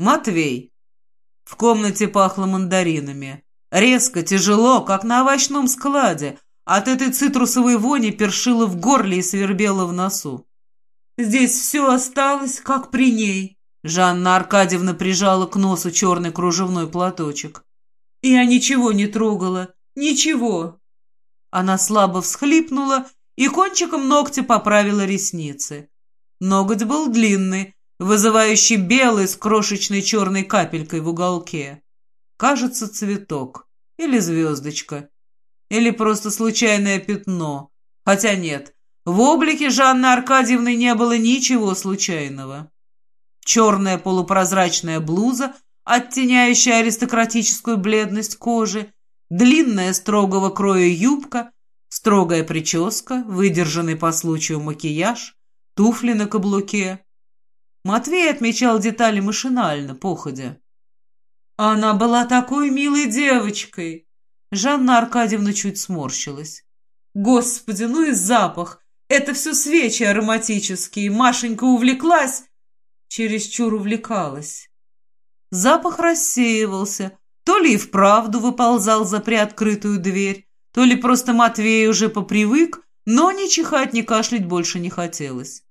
Матвей. В комнате пахло мандаринами. Резко, тяжело, как на овощном складе. От этой цитрусовой вони першило в горле и свербело в носу. «Здесь все осталось, как при ней», Жанна Аркадьевна прижала к носу черный кружевной платочек. «Я ничего не трогала. Ничего!» Она слабо всхлипнула и кончиком ногтя поправила ресницы. Ноготь был длинный, вызывающий белый с крошечной черной капелькой в уголке. Кажется, цветок. Или звездочка. Или просто случайное пятно. Хотя нет, в облике Жанны Аркадьевны не было ничего случайного черная полупрозрачная блуза, оттеняющая аристократическую бледность кожи, длинная строгого кроя юбка, строгая прическа, выдержанный по случаю макияж, туфли на каблуке. Матвей отмечал детали машинально, походя. «Она была такой милой девочкой!» Жанна Аркадьевна чуть сморщилась. «Господи, ну и запах! Это все свечи ароматические. Машенька увлеклась, чересчур увлекалась. Запах рассеивался, то ли и вправду выползал за приоткрытую дверь, то ли просто Матвей уже попривык, но ни чихать, ни кашлять больше не хотелось.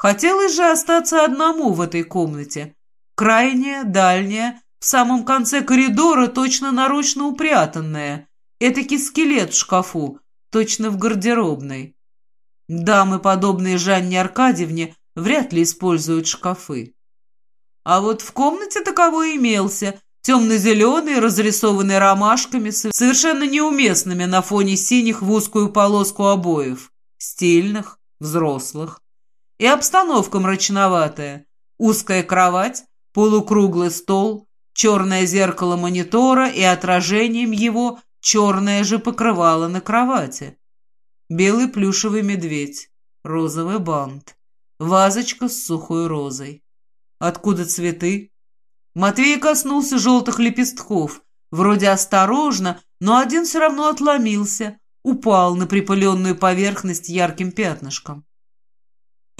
Хотелось же остаться одному в этой комнате. Крайняя, дальняя, в самом конце коридора точно нарочно упрятанная. Этакий скелет в шкафу, точно в гардеробной. Дамы, подобные Жанне Аркадьевне, вряд ли используют шкафы. А вот в комнате таковой имелся, темно-зеленый, разрисованный ромашками, совершенно неуместными на фоне синих в узкую полоску обоев, стильных, взрослых. И обстановка мрачноватая. Узкая кровать, полукруглый стол, черное зеркало монитора и отражением его черное же покрывало на кровати. Белый плюшевый медведь, розовый бант. Вазочка с сухой розой. Откуда цветы? Матвей коснулся желтых лепестков. Вроде осторожно, но один все равно отломился. Упал на припыленную поверхность ярким пятнышком.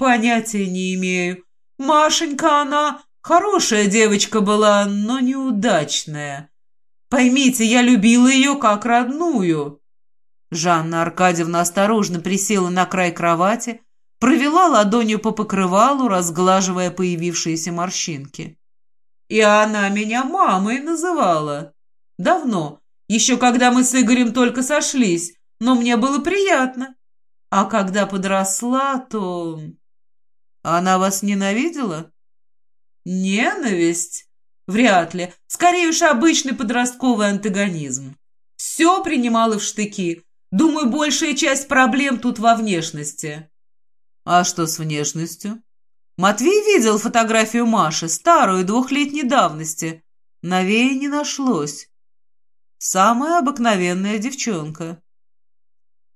Понятия не имею. Машенька она хорошая девочка была, но неудачная. Поймите, я любила ее как родную. Жанна Аркадьевна осторожно присела на край кровати, провела ладонью по покрывалу, разглаживая появившиеся морщинки. «И она меня мамой называла. Давно, еще когда мы с Игорем только сошлись, но мне было приятно. А когда подросла, то...» «Она вас ненавидела?» «Ненависть? Вряд ли. Скорее уж обычный подростковый антагонизм. Все принимала в штыки. Думаю, большая часть проблем тут во внешности». А что с внешностью? Матвей видел фотографию Маши, старую, двухлетней давности. Новее не нашлось. Самая обыкновенная девчонка.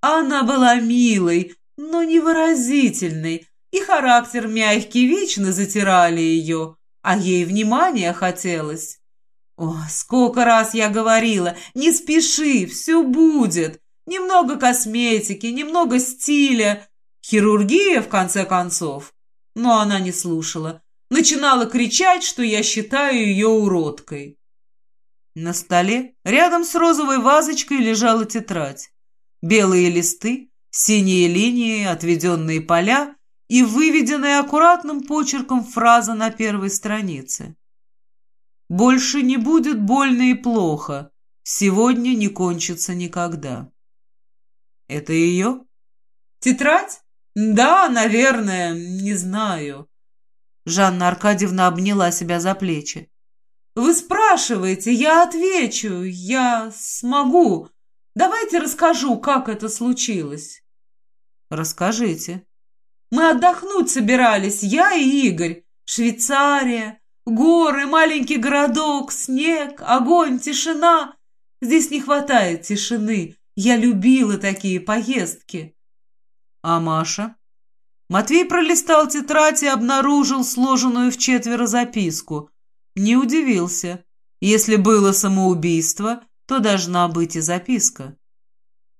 Она была милой, но невыразительной, и характер мягкий, вечно затирали ее, а ей внимания хотелось. О, сколько раз я говорила, не спеши, все будет. Немного косметики, немного стиля, Хирургия, в конце концов. Но она не слушала. Начинала кричать, что я считаю ее уродкой. На столе, рядом с розовой вазочкой, лежала тетрадь. Белые листы, синие линии, отведенные поля и выведенная аккуратным почерком фраза на первой странице. «Больше не будет больно и плохо. Сегодня не кончится никогда». «Это ее?» «Тетрадь?» «Да, наверное, не знаю». Жанна Аркадьевна обняла себя за плечи. «Вы спрашиваете, я отвечу, я смогу. Давайте расскажу, как это случилось». «Расскажите». «Мы отдохнуть собирались, я и Игорь. Швейцария, горы, маленький городок, снег, огонь, тишина. Здесь не хватает тишины. Я любила такие поездки». А Маша? Матвей пролистал тетрадь и обнаружил сложенную в четверо записку. Не удивился. Если было самоубийство, то должна быть и записка.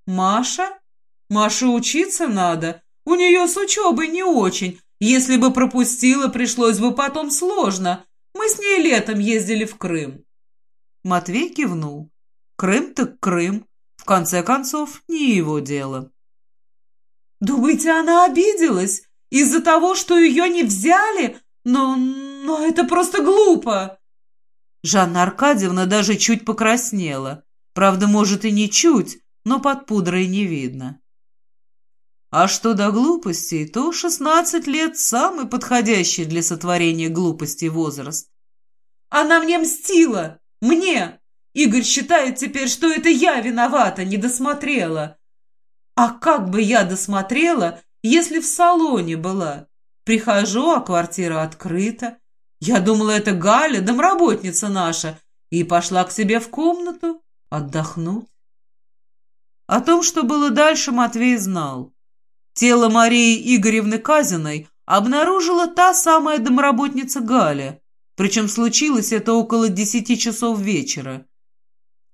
«Маша? Маше учиться надо. У нее с учебой не очень. Если бы пропустила, пришлось бы потом сложно. Мы с ней летом ездили в Крым». Матвей кивнул. Крым так Крым. В конце концов, не его дело. «Думаете, она обиделась? Из-за того, что ее не взяли? Но, но это просто глупо!» Жанна Аркадьевна даже чуть покраснела. Правда, может, и не чуть, но под пудрой не видно. А что до глупостей, то шестнадцать лет – самый подходящий для сотворения глупостей возраст. Она мне мстила! Мне! Игорь считает теперь, что это я виновата, не досмотрела. А как бы я досмотрела, если в салоне была? Прихожу, а квартира открыта. Я думала, это Галя, домработница наша, и пошла к себе в комнату отдохнуть. О том, что было дальше, Матвей знал. Тело Марии Игоревны Казиной обнаружила та самая домработница Галя, причем случилось это около десяти часов вечера.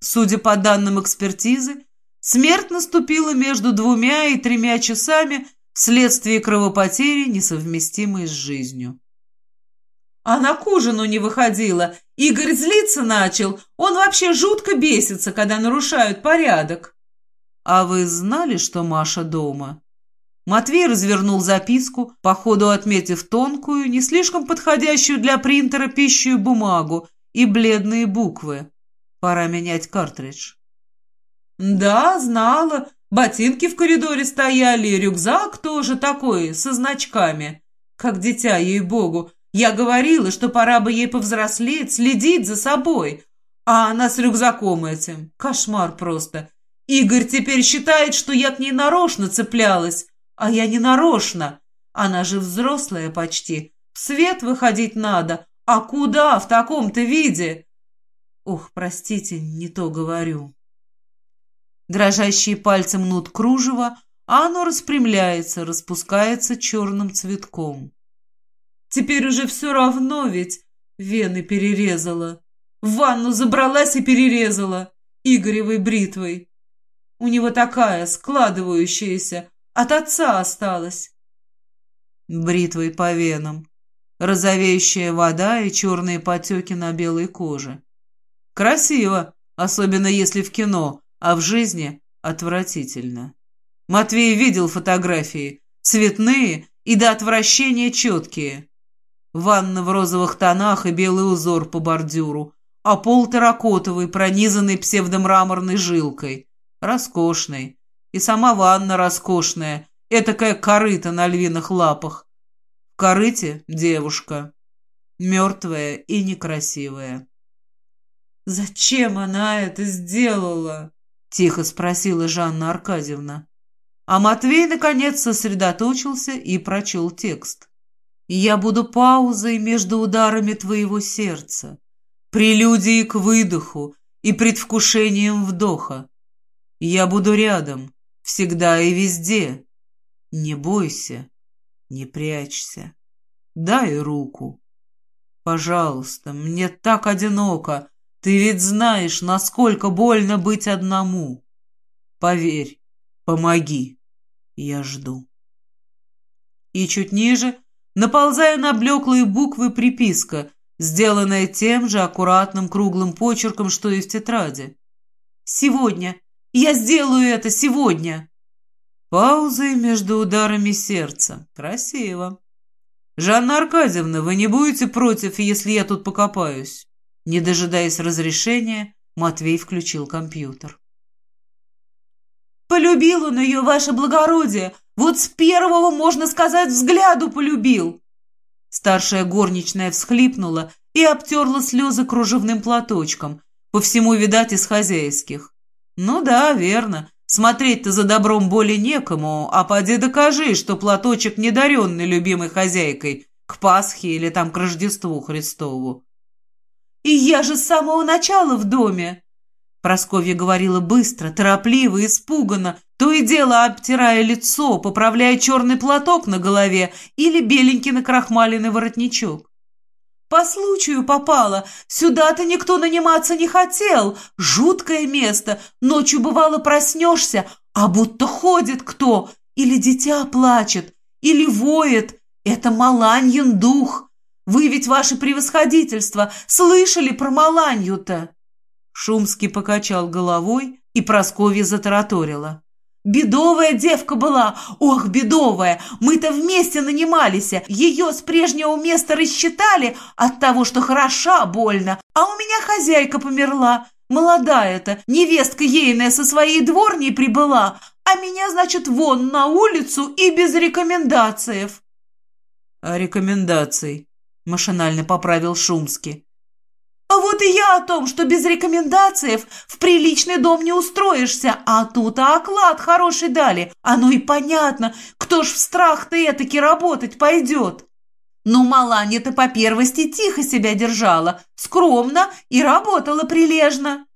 Судя по данным экспертизы, смерть наступила между двумя и тремя часами вследствие кровопотери, несовместимой с жизнью. Она к ужину не выходила. Игорь злиться начал. Он вообще жутко бесится, когда нарушают порядок. А вы знали, что Маша дома? Матвей развернул записку, по ходу отметив тонкую, не слишком подходящую для принтера пищу бумагу и бледные буквы. Пора менять картридж. «Да, знала. Ботинки в коридоре стояли, и рюкзак тоже такой, со значками. Как дитя, ей-богу. Я говорила, что пора бы ей повзрослеть, следить за собой. А она с рюкзаком этим. Кошмар просто. Игорь теперь считает, что я к ней нарочно цеплялась. А я не нарочно. Она же взрослая почти. В свет выходить надо. А куда в таком-то виде? Ух, простите, не то говорю. Дрожащие пальцы мнут кружево, а оно распрямляется, распускается черным цветком. Теперь уже все равно ведь вены перерезала. В ванну забралась и перерезала Игоревой бритвой. У него такая, складывающаяся, от отца осталась. Бритвой по венам. Розовеющая вода и черные потеки на белой коже. Красиво, особенно если в кино, а в жизни отвратительно. Матвей видел фотографии, цветные и до отвращения четкие. Ванна в розовых тонах и белый узор по бордюру, а пол терракотовый, пронизанный псевдомраморной жилкой. Роскошный. И сама ванна роскошная, этакая корыта на львиных лапах. В корыте девушка. Мертвая и некрасивая. «Зачем она это сделала?» — тихо спросила Жанна Аркадьевна. А Матвей, наконец, сосредоточился и прочел текст. «Я буду паузой между ударами твоего сердца, прелюдией к выдоху и предвкушением вдоха. Я буду рядом, всегда и везде. Не бойся, не прячься. Дай руку. Пожалуйста, мне так одиноко. Ты ведь знаешь, насколько больно быть одному. Поверь, помоги. Я жду. И чуть ниже, наползая на блеклые буквы, приписка, сделанная тем же аккуратным круглым почерком, что и в тетради. «Сегодня, я сделаю это сегодня!» Паузы между ударами сердца. Красиво. «Жанна Аркадьевна, вы не будете против, если я тут покопаюсь?» Не дожидаясь разрешения, Матвей включил компьютер. «Полюбил он ее, ваше благородие! Вот с первого, можно сказать, взгляду полюбил!» Старшая горничная всхлипнула и обтерла слезы кружевным платочком, по всему, видать, из хозяйских. «Ну да, верно. Смотреть-то за добром более некому, а поди докажи, что платочек недаренный любимой хозяйкой к Пасхе или там к Рождеству Христову». «И я же с самого начала в доме!» Просковья говорила быстро, торопливо, испуганно, то и дело обтирая лицо, поправляя черный платок на голове или беленький накрахмаленный воротничок. По случаю попала. Сюда-то никто наниматься не хотел. Жуткое место. Ночью, бывало, проснешься, а будто ходит кто. Или дитя плачет, или воет. Это Маланьин дух. Вы ведь, ваше превосходительство, слышали про Маланью-то?» Шумский покачал головой, и Просковья затараторила. «Бедовая девка была! Ох, бедовая! Мы-то вместе нанимались, ее с прежнего места рассчитали от того, что хороша больно, а у меня хозяйка померла. Молодая-то, невестка ейная со своей дворней прибыла, а меня, значит, вон на улицу и без рекомендаций. «А рекомендаций?» – машинально поправил Шумский. А вот и я о том, что без рекомендаций в приличный дом не устроишься, а тут оклад хороший дали. Оно и понятно, кто ж в страх-то этаки работать пойдет. Ну, Маланья-то по первости тихо себя держала, скромно и работала прилежно.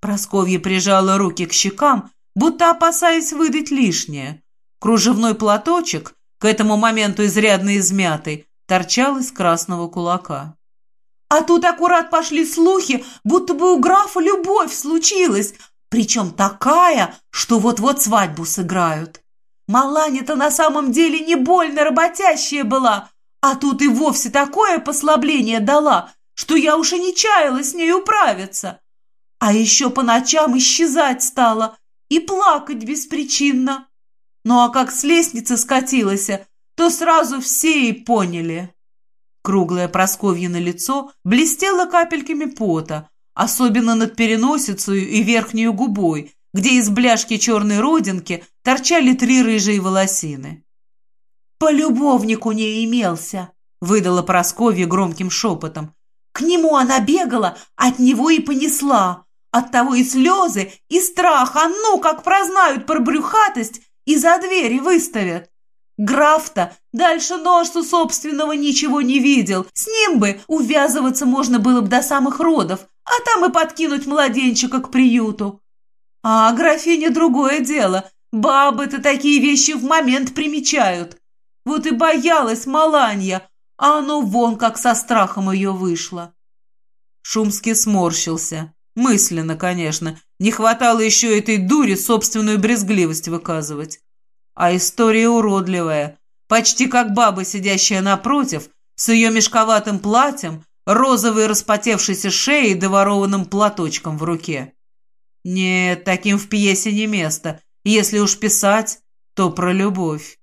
Просковья прижала руки к щекам, будто опасаясь выдать лишнее. Кружевной платочек, к этому моменту изрядно измятый, торчал из красного кулака. А тут аккурат пошли слухи, будто бы у графа любовь случилась, причем такая, что вот-вот свадьбу сыграют. Маланя-то на самом деле не больно работящая была, а тут и вовсе такое послабление дала, что я уж и не чаяла с ней управиться. А еще по ночам исчезать стала и плакать беспричинно. Ну а как с лестницы скатилась, то сразу все и поняли. Круглое Просковьино лицо блестело капельками пота, особенно над переносицей и верхней губой, где из бляшки черной родинки торчали три рыжие волосины. «По любовнику не имелся», — выдала Просковья громким шепотом. «К нему она бегала, от него и понесла. Оттого и слезы, и страх, а ну, как прознают про брюхатость, и за двери выставят. Граф-то дальше ножсу собственного ничего не видел. С ним бы увязываться можно было бы до самых родов, а там и подкинуть младенчика к приюту. А графиня другое дело. Бабы-то такие вещи в момент примечают. Вот и боялась Маланья, а оно вон как со страхом ее вышло. Шумский сморщился. Мысленно, конечно. Не хватало еще этой дури собственную брезгливость выказывать. А история уродливая. Почти как баба, сидящая напротив, с ее мешковатым платьем, розовой распотевшейся шеей и доворованным платочком в руке. Нет, таким в пьесе не место. Если уж писать, то про любовь.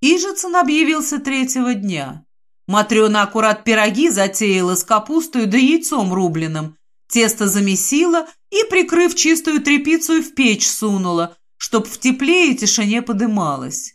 Ижицын объявился третьего дня. Матрена аккурат пироги затеяла с капустой да яйцом рубленым. Тесто замесила и, прикрыв чистую тряпицу, в печь сунула, чтоб в тепле и тишине подымалась.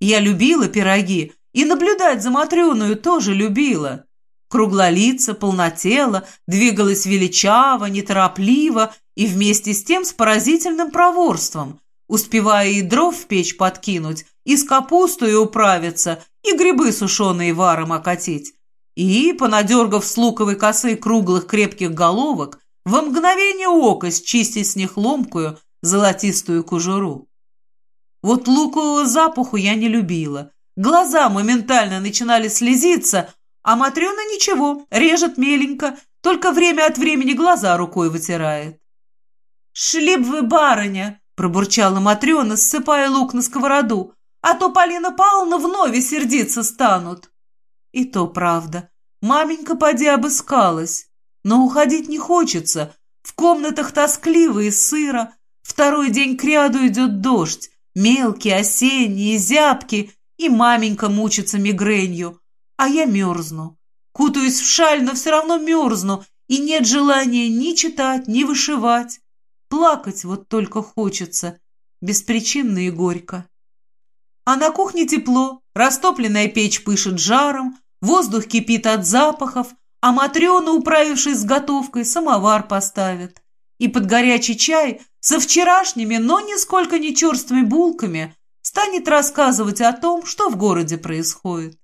Я любила пироги и наблюдать за Матрёною тоже любила. Круглолица, полнотела, двигалась величаво, неторопливо и вместе с тем с поразительным проворством, успевая и дров в печь подкинуть, и с капустой управиться, и грибы сушеные варом окатить. И, понадергав с луковой косы круглых крепких головок, во мгновение ока счистить с них ломкую, золотистую кожуру. Вот лукового запаху я не любила. Глаза моментально начинали слезиться, а Матрена ничего, режет меленько, только время от времени глаза рукой вытирает. «Шли б вы, барыня!» – пробурчала Матрена, ссыпая лук на сковороду, «а то Полина Павловна вновь сердиться станут». И то правда. Маменька поди обыскалась. Но уходить не хочется. В комнатах тоскливо и сыро, Второй день кряду идет дождь, мелкий, осенний, зябкий, и маменька мучится мигренью, а я мерзну. Кутаюсь в шаль, но все равно мерзну, и нет желания ни читать, ни вышивать. Плакать вот только хочется, беспричинно и горько. А на кухне тепло, растопленная печь пышет жаром, воздух кипит от запахов, а Матрена, управившись с готовкой, самовар поставит. И под горячий чай со вчерашними, но нисколько не черствыми булками станет рассказывать о том, что в городе происходит.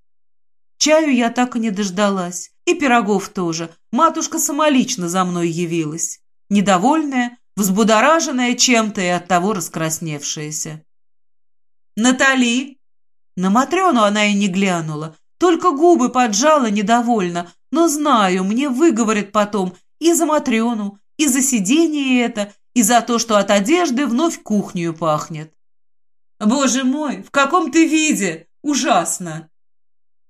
Чаю я так и не дождалась, и пирогов тоже. Матушка самолично за мной явилась, недовольная, взбудораженная чем-то и оттого раскрасневшаяся. «Натали!» На Матрёну она и не глянула, только губы поджала недовольно, но знаю, мне выговорят потом и за Матрёну, и за сидение это, и за то, что от одежды вновь кухню пахнет. «Боже мой, в каком ты виде! Ужасно!»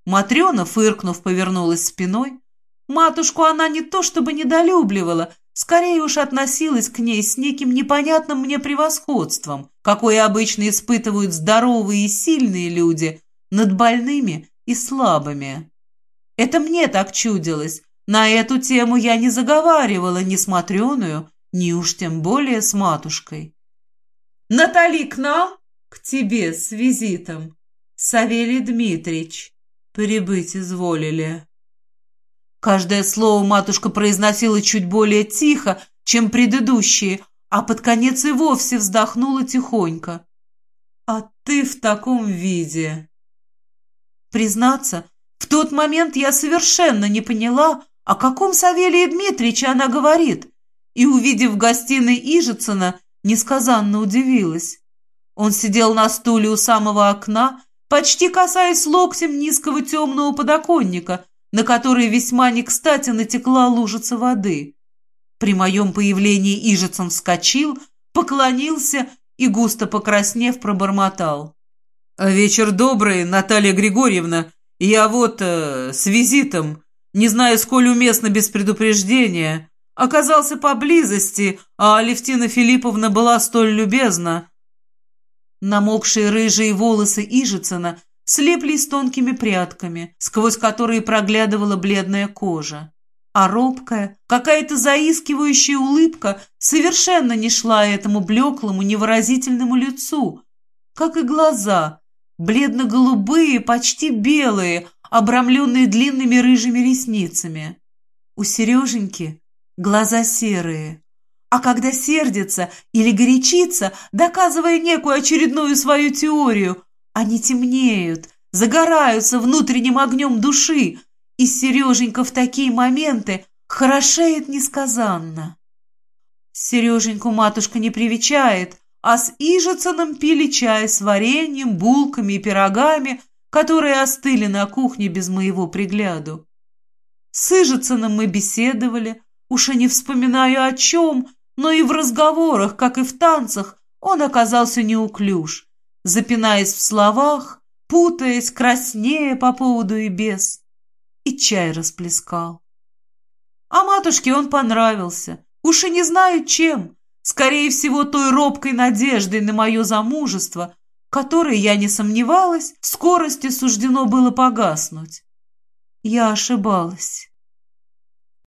Матрена, фыркнув, повернулась спиной. Матушку она не то чтобы недолюбливала, скорее уж относилась к ней с неким непонятным мне превосходством, какое обычно испытывают здоровые и сильные люди над больными и слабыми. Это мне так чудилось. На эту тему я не заговаривала ни с Матрёною, ни уж тем более с матушкой. «Натали, к нам?» «К тебе с визитом. Савелий Дмитриевич. Прибыть изволили». Каждое слово матушка произносила чуть более тихо, чем предыдущие, а под конец и вовсе вздохнула тихонько. «А ты в таком виде!» Признаться, в тот момент я совершенно не поняла, о каком Савелии Дмитриевиче она говорит, и, увидев в гостиной Ижицына, несказанно удивилась. Он сидел на стуле у самого окна, почти касаясь локтем низкого темного подоконника, на который весьма не кстати натекла лужица воды. При моем появлении Ижицын вскочил, поклонился и, густо покраснев, пробормотал. «Вечер добрый, Наталья Григорьевна. Я вот э, с визитом, не знаю, сколь уместно без предупреждения, оказался поблизости, а Алевтина Филипповна была столь любезна». Намокшие рыжие волосы Ижицына слеплись тонкими прядками, сквозь которые проглядывала бледная кожа. А робкая, какая-то заискивающая улыбка совершенно не шла этому блеклому, невыразительному лицу, как и глаза, бледно-голубые, почти белые, обрамленные длинными рыжими ресницами. У Сереженьки глаза серые, а когда сердится или горячится, доказывая некую очередную свою теорию, они темнеют, загораются внутренним огнем души, и Сереженька в такие моменты хорошеет несказанно. Сереженьку матушка не привечает, а с Ижицыным пили чай с вареньем, булками и пирогами, которые остыли на кухне без моего пригляду. С Ижицыным мы беседовали, уж и не вспоминаю о чем, но и в разговорах, как и в танцах, он оказался неуклюж, запинаясь в словах, путаясь, краснея по поводу и без. И чай расплескал. А матушке он понравился, уж и не знаю чем, скорее всего, той робкой надеждой на мое замужество, которой, я не сомневалась, скорости суждено было погаснуть. Я ошибалась.